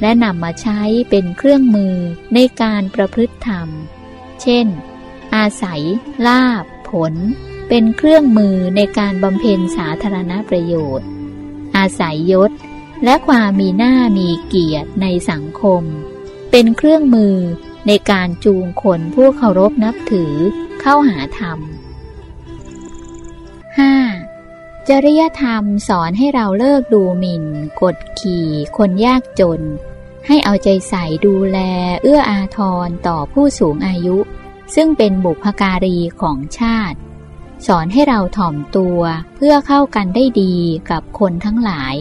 และนำมาใช้เป็นเครื่องมือในการประพฤติธรรม เช่น อาศัย ลาบ ผล เป็นเครื่องมือในการบำเพ็ญสาธารณประโยชน์ อาศัยยศ และความมีหน้ามีเกียรติในสังคม เป็นเครื่องมือในการจูงคนผู้เคารพนับถือเข้าหาธรรม 5. จริยธรรมสอนให้เราเลิกดูหมิ่น กดขี่ คนยากจน ให้เอาใจใส่ดูแล เอื้ออาทรต่อผู้สูงอายุ ซึ่งเป็นบุพการีของชาติ สอนให้เราถ่อมตัวเพื่อเข้ากันได้ดีกับคนทั้งหลาย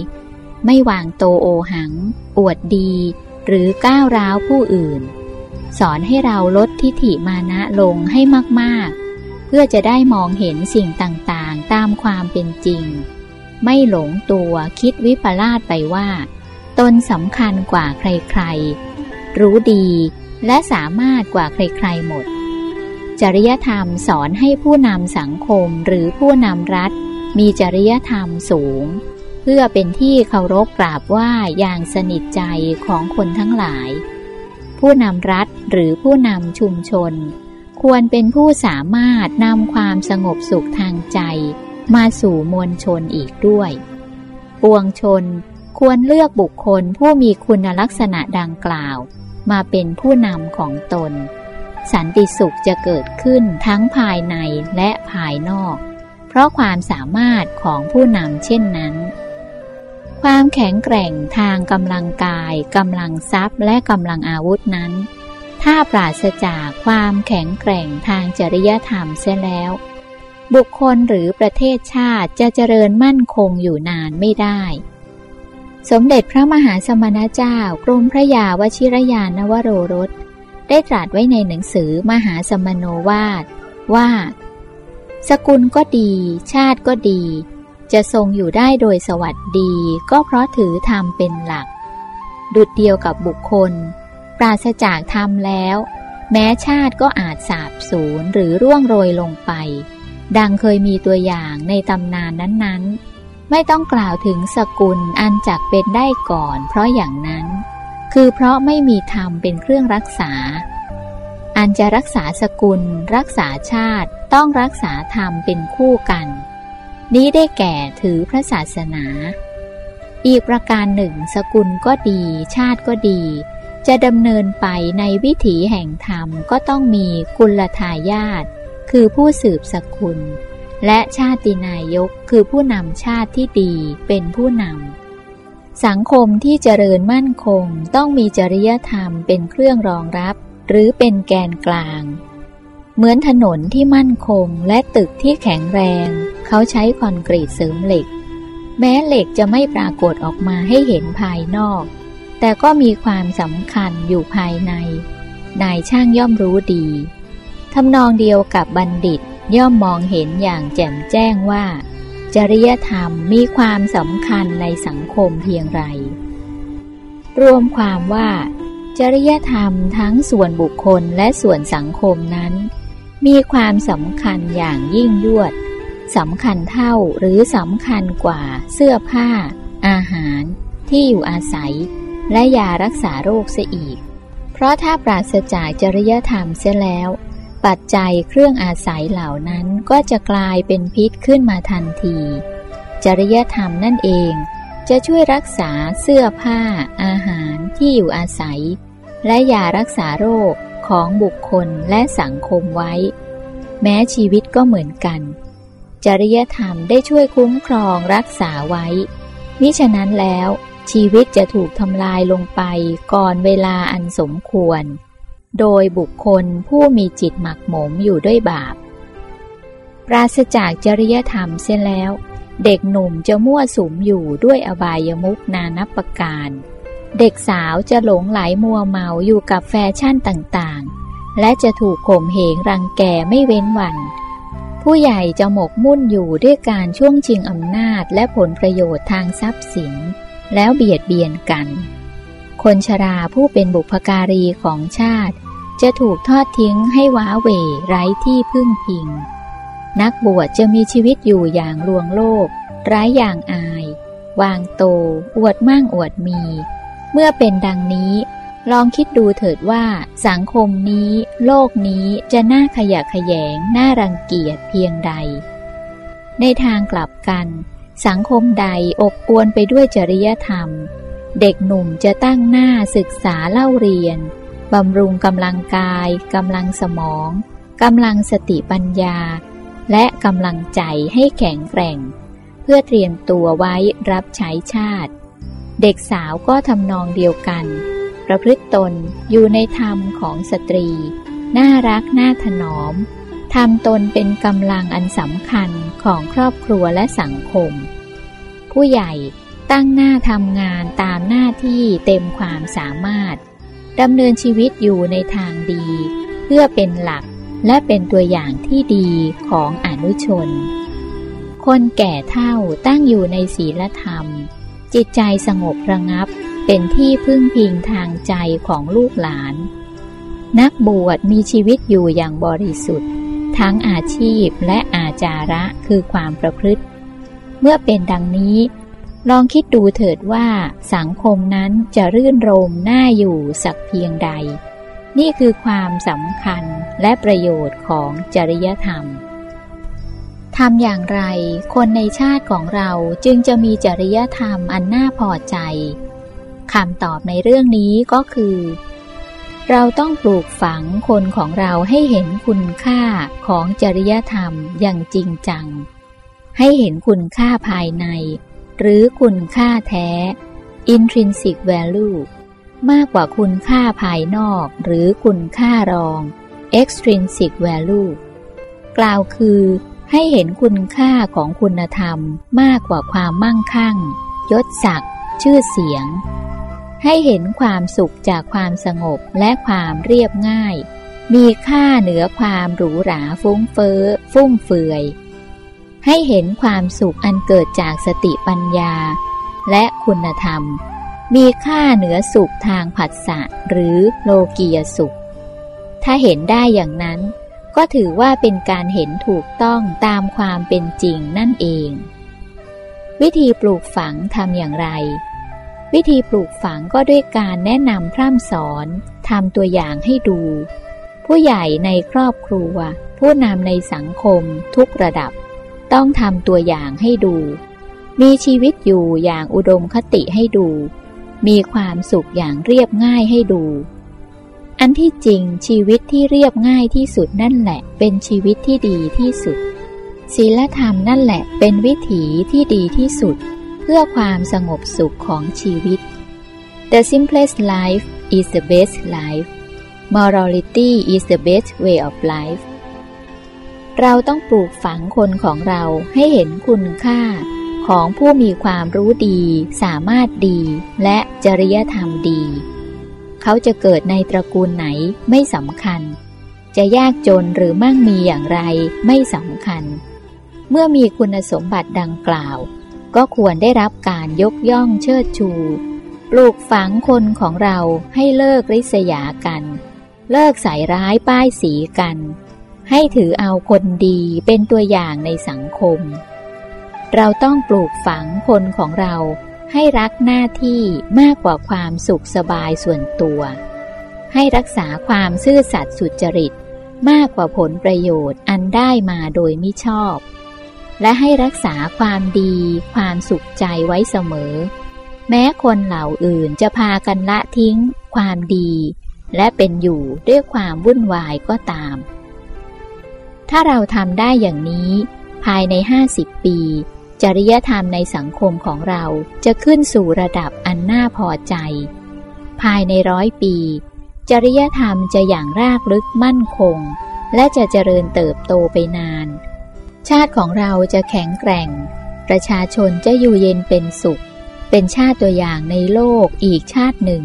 ไม่วางโตโอหัง อวดดี หรือก้าวร้าวผู้อื่น สอนให้เราลดทิฐิมานะลงให้มากๆ เพื่อจะได้มองเห็นสิ่งต่างๆ ตามความเป็นจริง ไม่หลงตัวคิดวิปลาสไปว่า ตนสำคัญกว่าใครๆ รู้ดีและสามารถกว่าใครๆหมด จริยธรรมสอนให้ผู้นำสังคมหรือผู้นำรัฐ มีจริยธรรมสูง เพื่อเป็นที่เคารพกราบไหว้อย่างสนิทใจของคนทั้งหลาย ผู้นำรัฐหรือผู้นำชุมชน ควรเป็นผู้สามารถนำความสงบสุขทางใจ มาสู่มวลชนอีกด้วย ปวงชนควรเลือกบุคคลผู้มีคุณลักษณะดังกล่าว มาเป็นผู้นำของตน สันติสุขจะเกิดขึ้นทั้งภายในและภายนอก เพราะความสามารถของผู้นำเช่นนั้น ความแข็งแกร่งทางกำลังกายกำลังทรัพย์และกำลังอาวุธนั้น ถ้าปราศจากความแข็งแกร่งทางจริยธรรมเสียแล้ว บุคคลหรือประเทศชาติจะเจริญมั่นคงอยู่นานไม่ได้ สมเด็จพระมหาสมณเจ้ากรมพระยาวชิรยานวโรรส ได้ตรัสไว้ในหนังสือมหาสมโนวาทว่า สกุลก็ดี ชาติก็ดี จะทรงอยู่ได้โดยสวัสดีก็เพราะถือธรรมเป็นหลัก ดุดเดียวกับบุคคล ปราศจากธรรมแล้ว แม้ชาติก็อาจสาบสูญหรือร่วงโรยลงไป ดังเคยมีตัวอย่างในตำนานนั้นๆ ไม่ต้องกล่าวถึงสกุลอันจักเป็นได้ก่อน เพราะอย่างนั้น คือเพราะไม่มีธรรมเป็นเครื่องรักษา อันจะรักษาสกุล รักษาชาติต้องรักษาธรรมเป็นคู่กัน นี้ได้แก่ถือพระศาสนา อีกประการหนึ่ง สกุลก็ดี ชาติก็ดี จะดำเนินไปในวิถีแห่งธรรมก็ต้องมีกุลทายาทคือผู้สืบสกุล และชาตินายกคือผู้นำชาติที่ดีเป็นผู้นำ สังคมที่เจริญมั่นคงต้องมีจริยธรรมเป็นเครื่องรองรับ หรือเป็นแกนกลาง เหมือนถนนที่มั่นคงและตึกที่แข็งแรง เขาใช้คอนกรีตเสริมเหล็ก แม้เหล็กจะไม่ปรากฏออกมาให้เห็นภายนอก แต่ก็มีความสำคัญอยู่ภายใน นายช่างย่อมรู้ดี ทำนองเดียวกับบัณฑิตย่อมมองเห็นอย่างแจ่มแจ้งว่า จริยธรรมมีความสำคัญในสังคมเพียงไร รวมความว่า จริยธรรมทั้งส่วนบุคคลและส่วนสังคมนั้น มีความสำคัญอย่างยิ่งยวดสำคัญเท่าหรือสำคัญกว่าเสื้อผ้า อาหาร ที่อยู่อาศัย และยารักษาโรคเสียอีก เพราะถ้าปราศจากจริยธรรมเสียแล้ว ปัจจัยเครื่องอาศัยเหล่านั้นก็จะกลายเป็นพิษขึ้นมาทันที จริยธรรมนั่นเอง จะช่วยรักษาเสื้อผ้า อาหารที่อยู่อาศัย และยารักษาโรคของบุคคลและสังคมไว้ แม้ชีวิตก็เหมือนกัน จริยธรรมได้ช่วยคุ้มครองรักษาไว้มิฉะนั้นแล้ว ชีวิตจะถูกทำลายลงไปก่อนเวลาอันสมควร โดยบุคคลผู้มีจิตหมักหมมอยู่ด้วยบาป ปราศจากจริยธรรมเสียแล้ว เด็กหนุ่มจะมั่วสุมอยู่ด้วยอบายมุกนานับประการ เด็กสาวจะหลงไหลมัวเมาอยู่กับแฟชั่นต่างๆ และจะถูกข่มเหงรังแกไม่เว้นวัน ผู้ใหญ่จะหมกมุ่นอยู่ด้วยการช่วงชิงอำนาจและผลประโยชน์ทางทรัพย์สิน แล้วเบียดเบียนกัน คนชราผู้เป็นบุพการีของชาติ จะถูกทอดทิ้งให้ว้าเหวไร้ที่พึ่งพิง นักบวชจะมีชีวิตอยู่อย่างลวงโลก ไร้อย่างอายวางโต อวดมั่งอวดมี เมื่อเป็นดังนี้ ลองคิดดูเถิดว่าสังคมนี้ โลกนี้จะน่าขยะขยง น่ารังเกียจเพียงใด ในทางกลับกัน สังคมใดอบอวนไปด้วยจริยธรรม เด็กหนุ่มจะตั้งหน้าศึกษาเล่าเรียน บำรุงกำลังกายกำลังสมองกำลังสติปัญญา และกำลังใจให้แข็งแกร่ง เพื่อเตรียมตัวไว้รับใช้ชาติ เด็กสาวก็ทำนองเดียวกัน ประพฤติตนอยู่ในธรรมของสตรี น่ารักน่าถนอม ทำตนเป็นกำลังอันสำคัญของครอบครัวและสังคม ผู้ใหญ่ตั้งหน้าทำงานตามหน้าที่เต็มความสามารถดำเนินชีวิตอยู่ในทางดี เพื่อเป็นหลักและเป็นตัวอย่างที่ดีของอนุชน คนแก่เท่าตั้งอยู่ในศีลธรรม จิตใจสงบระงับเป็นที่พึ่งพิงทางใจของลูกหลาน นักบวชมีชีวิตอยู่อย่างบริสุทธิ์ ทั้งอาชีพและอาจาระคือความประพฤติ เมื่อเป็นดังนี้ ลองคิดดูเถิดว่าสังคมนั้นจะรื่นรมน่าอยู่สักเพียงใด นี่คือความสำคัญและประโยชน์ของจริยธรรมทำอย่างไร คนในชาติของเราจึงจะมีจริยธรรมอันน่าพอใจคำตอบในเรื่องนี้ก็คือ เราต้องปลูกฝังคนของเราให้เห็นคุณค่าของจริยธรรมอย่างจริงจัง ให้เห็นคุณค่าภายใน หรือคุณค่าแท้ intrinsic value มากกว่าคุณค่าภายนอก หรือคุณค่ารอง extrinsic value กล่าวคือให้เห็นคุณค่าของคุณธรรมมากกว่าความมั่งคั่ง ยศศักดิ์ชื่อเสียง ให้เห็นความสุขจากความสงบและความเรียบง่าย มีค่าเหนือความหรูหราฟุ้งเฟ้อ ฟุ่มเฟือย ให้เห็นความสุขอันเกิดจากสติปัญญา และคุณธรรม มีค่าเหนือสุขทางผัสสะหรือโลกียสุข ถ้าเห็นได้อย่างนั้น ก็ถือว่าเป็นการเห็นถูกต้องตามความเป็นจริงนั่นเอง วิธีปลูกฝังทำอย่างไร วิธีปลูกฝังก็ด้วยการแนะนำพร่ำสอนทำตัวอย่างให้ดู ผู้ใหญ่ในครอบครัว ผู้นำในสังคมทุกระดับ ต้องทำตัวอย่างให้ดู มีชีวิตอยู่อย่างอุดมคติให้ดู มีความสุขอย่างเรียบง่ายให้ดู อันที่จริงชีวิตที่เรียบง่ายที่สุดนั่นแหละ เป็นชีวิตที่ดีที่สุดศีลธรรมนั่นแหละเป็นวิถีที่ดีที่สุด พื่อความสงบสุขของชีวิต The simplest life is the best life Morality is the best way of life เราต้องปลูกฝังคนของเราให้เห็นคุณค่าของผู้มีความรู้ดี สามารถดี และจริยธรรมดี เขาจะเกิดในตระกูลไหนไม่สำคัญ จะยากจนหรือมั่งมีอย่างไรไม่สำคัญ เมื่อมีคุณสมบัติดังกล่าว ก็ควรได้รับการยกย่องเชิดชู ปลูกฝังคนของเราให้เลิกริษยากัน เลิกใส่ร้ายป้ายสีกัน ให้ถือเอาคนดีเป็นตัวอย่างในสังคม เราต้องปลูกฝังคนของเราให้รักหน้าที่มากกว่าความสุขสบายส่วนตัว ให้รักษาความซื่อสัตย์สุจริต มากกว่าผลประโยชน์อันได้มาโดยมิชอบ และให้รักษาความดี ความสุขใจไว้เสมอ แม้คนเหล่าอื่นจะพากันละทิ้ง ความดี และเป็นอยู่ด้วยความวุ่นวายก็ตาม ถ้าเราทำได้อย่างนี้ ภายในห้าสิบปี จริยธรรมในสังคมของเราจะขึ้นสู่ระดับอันน่าพอใจ ภายในร้อยปี จริยธรรมจะอย่างรากลึกมั่นคง และจะเจริญเติบโตไปนาน ชาติของเราจะแข็งแกร่ง ประชาชนจะอยู่เย็นเป็นสุข เป็นชาติตัวอย่างในโลกอีกชาติหนึ่ง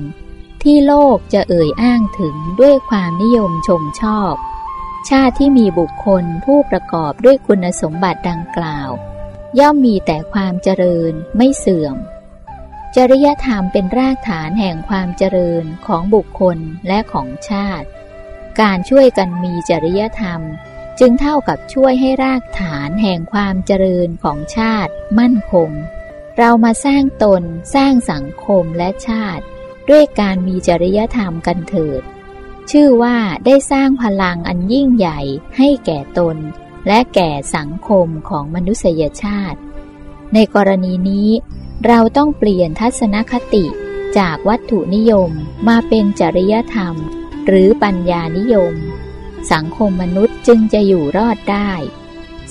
ที่โลกจะเอ่ยอ้างถึงด้วยความนิยมชมชอบ ชาติที่มีบุคคลผู้ประกอบด้วยคุณสมบัติดังกล่าว ย่อมมีแต่ความเจริญไม่เสื่อม จริยธรรมเป็นรากฐานแห่งความเจริญของบุคคลและของชาติ การช่วยกันมีจริยธรรม จึงเท่ากับช่วยให้รากฐานแห่งความเจริญของชาติมั่นคง เรามาสร้างตนสร้างสังคมและชาติ ด้วยการมีจริยธรรมกันเถิด ชื่อว่าได้สร้างพลังอันยิ่งใหญ่ให้แก่ตน และแก่สังคมของมนุษยชาติ ในกรณีนี้ เราต้องเปลี่ยนทัศนคติจากวัตถุนิยมมาเป็นจริยธรรม หรือปัญญานิยม สังคมมนุษย์จึงจะอยู่รอดได้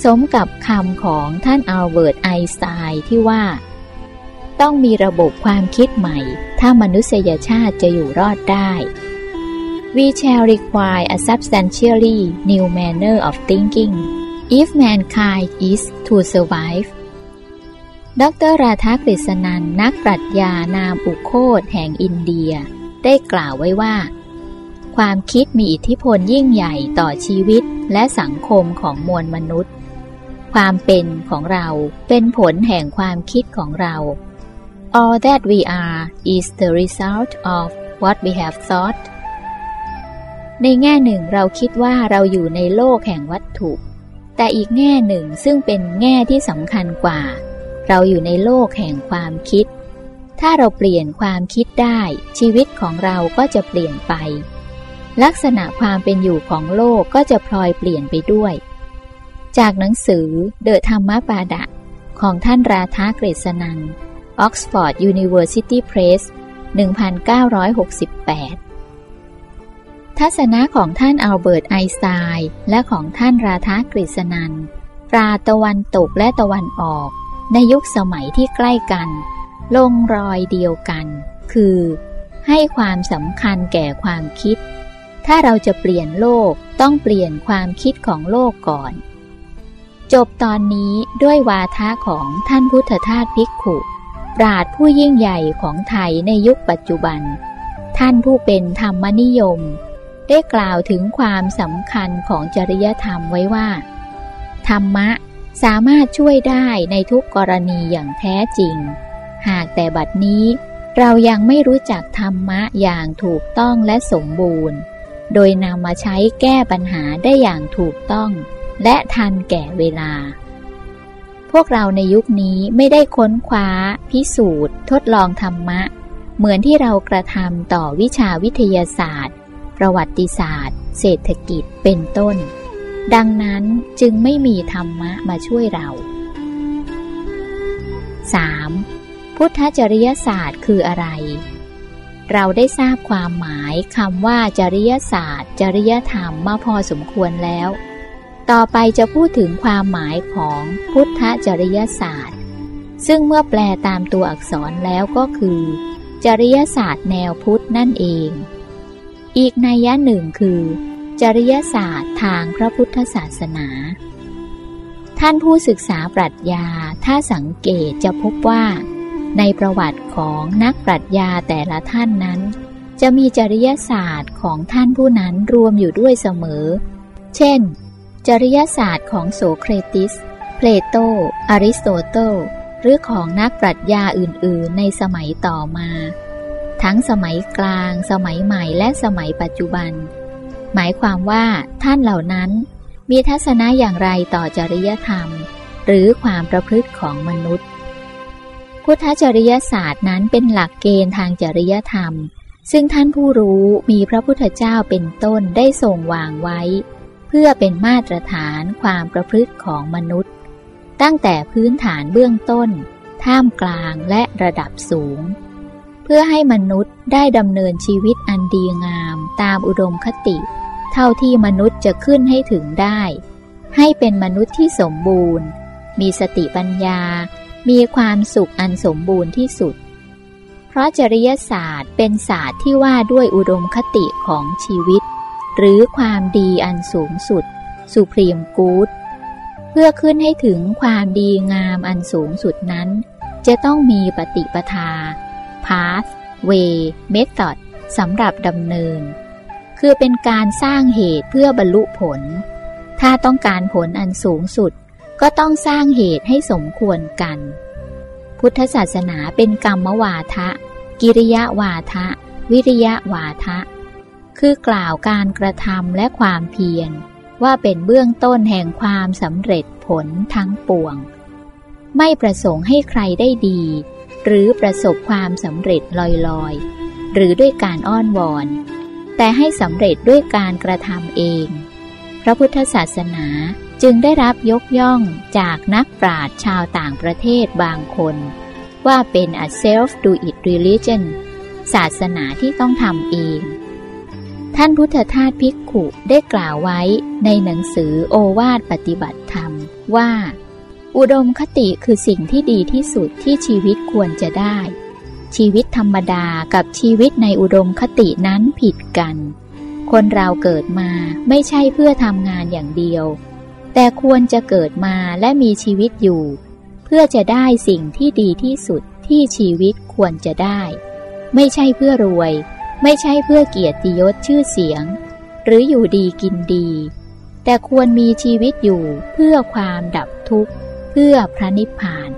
สมกับคำของท่านอัลเบิร์ตไอน์สไตน์ที่ว่า ต้องมีระบบความคิดใหม่ ถ้ามนุษยชาติจะอยู่รอดได้ We shall require a substantially new manner of thinking if mankind is to survive ดรราธากฤษนันนักปรัชญานามอุโคตแห่งอินเดีย ได้กล่าวไว้ว่า ความคิดมีอิทธิพลยิ่งใหญ่ต่อชีวิตและสังคมของมวลมนุษย์ ความเป็นของเราเป็นผลแห่งความคิดของเรา All that we are is the result of what we have thought ในแง่หนึ่งเราคิดว่าเราอยู่ในโลกแห่งวัตถุ แต่อีกแง่หนึ่งซึ่งเป็นแง่ที่สำคัญกว่า เราอยู่ในโลกแห่งความคิด ถ้าเราเปลี่ยนความคิดได้ ชีวิตของเราก็จะเปลี่ยนไป ลักษณะความเป็นอยู่ของโลกก็จะพลอยเปลี่ยนไปด้วย จากหนังสือ The ธรรมปาดะ ของท่านราธาเกรษนัน Oxford University Press 1968 ทัศนะของท่านอัลเบิร์ตไอน์สไตน์และของท่านราธากฤษนันปราตะวันตกและตะวันออก ในยุคสมัยที่ใกล้กัน ลงรอยเดียวกัน คือ ให้ความสำคัญแก่ความคิด ถ้าเราจะเปลี่ยนโลกต้องเปลี่ยนความคิดของโลกก่อน จบตอนนี้ด้วยวาทะของท่านพุทธทาสภิกขุ ปราดผู้ยิ่งใหญ่ของไทยในยุคปัจจุบัน ท่านผู้เป็นธรรมนิยม ได้กล่าวถึงความสำคัญของจริยธรรมไว้ว่า ธรรมะสามารถช่วยได้ในทุกกรณีอย่างแท้จริง หากแต่บัดนี้เรายังไม่รู้จักธรรมะอย่างถูกต้องและสมบูรณ์ โดยนำมาใช้แก้ปัญหาได้อย่างถูกต้อง และทันแก่เวลา พวกเราในยุคนี้ไม่ได้ค้นคว้า พิสูจน์ ทดลองธรรมะ เหมือนที่เรากระทำต่อวิชาวิทยาศาสตร์ ประวัติศาสตร์ เศรษฐกิจเป็นต้น ดังนั้นจึงไม่มีธรรมะมาช่วยเรา 3. พุทธจริยศาสตร์คืออะไร เราได้ทราบความหมายคำว่าจริยศาสตร์ จริยธรรมมาพอสมควรแล้ว ต่อไปจะพูดถึงความหมายของพุทธจริยศาสตร์ ซึ่งเมื่อแปลตามตัวอักษรแล้วก็คือ จริยศาสตร์แนวพุทธนั่นเอง อีกนัยยะหนึ่งคือ จริยศาสตร์ทางพระพุทธศาสนา ท่านผู้ศึกษาปรัชญาถ้าสังเกตจะพบว่า ในประวัติของนักปรัชญาแต่ละท่านนั้น จะมีจริยศาสตร์ของท่านผู้นั้นรวมอยู่ด้วยเสมอ เช่น จริยศาสตร์ของโสเครติส เพลโต อริสโตเติล หรือของนักปรัชญาอื่น ๆ ในสมัยต่อมา ทั้งสมัยกลาง สมัยใหม่และสมัยปัจจุบัน หมายความว่าท่านเหล่านั้น มีทัศนะอย่างไรต่อจริยธรรม หรือความประพฤติของมนุษย์ พุทธจริยศาสตร์นั้นเป็นหลักเกณฑ์ทางจริยธรรม ซึ่งท่านผู้รู้มีพระพุทธเจ้าเป็นต้นได้ทรงวางไว้ เพื่อเป็นมาตรฐานความประพฤติของมนุษย์ ตั้งแต่พื้นฐานเบื้องต้น ท่ามกลางและระดับสูง เพื่อให้มนุษย์ได้ดำเนินชีวิตอันดีงามตามอุดมคติ เท่าที่มนุษย์จะขึ้นให้ถึงได้ ให้เป็นมนุษย์ที่สมบูรณ์ มีสติปัญญา มีความสุขอันสมบูรณ์ที่สุด เพราะจริยศาสตร์เป็นศาสตร์ที่ว่าด้วยอุดมคติของชีวิต หรือความดีอันสูงสุดสุพรีมกูดเพื่อขึ้นให้ถึงความดีงามอันสูงสุดนั้น จะต้องมีปฏิปทา path way method สำหรับดำเนิน คือเป็นการสร้างเหตุเพื่อบรรลุผล ถ้าต้องการผลอันสูงสุด ก็ต้องสร้างเหตุให้สมควรกัน พุทธศาสนาเป็นกรรมวาทะ กิริยาวาทะ วิริยะวาทะ คือกล่าวการกระทำและความเพียรว่าเป็นเบื้องต้นแห่งความสำเร็จผลทั้งปวง ไม่ประสงค์ให้ใครได้ดี หรือประสบความสำเร็จลอยๆ หรือด้วยการอ้อนวอน แต่ให้สำเร็จด้วยการกระทำเอง พระพุทธศาสนา จึงได้รับยกย่องจากนักปราชญ์ชาวต่างประเทศบางคน ว่าเป็น a self do it religion ศาสนาที่ต้องทำเอง ท่านพุทธทาสภิกขุได้กล่าวไว้ในหนังสือโอวาทปฏิบัติธรรมว่า อุดมคติคือสิ่งที่ดีที่สุดที่ชีวิตควรจะได้ ชีวิตธรรมดากับชีวิตในอุดมคตินั้นผิดกัน คนเราเกิดมาไม่ใช่เพื่อทำงานอย่างเดียว แต่ควรจะเกิดมาและมีชีวิตอยู่ เพื่อจะได้สิ่งที่ดีที่สุดที่ชีวิตควรจะได้ ไม่ใช่เพื่อรวย ไม่ใช่เพื่อเกียรติยศชื่อเสียง หรืออยู่ดีกินดี แต่ควรมีชีวิตอยู่เพื่อความดับทุกข์ เพื่อพระนิพพาน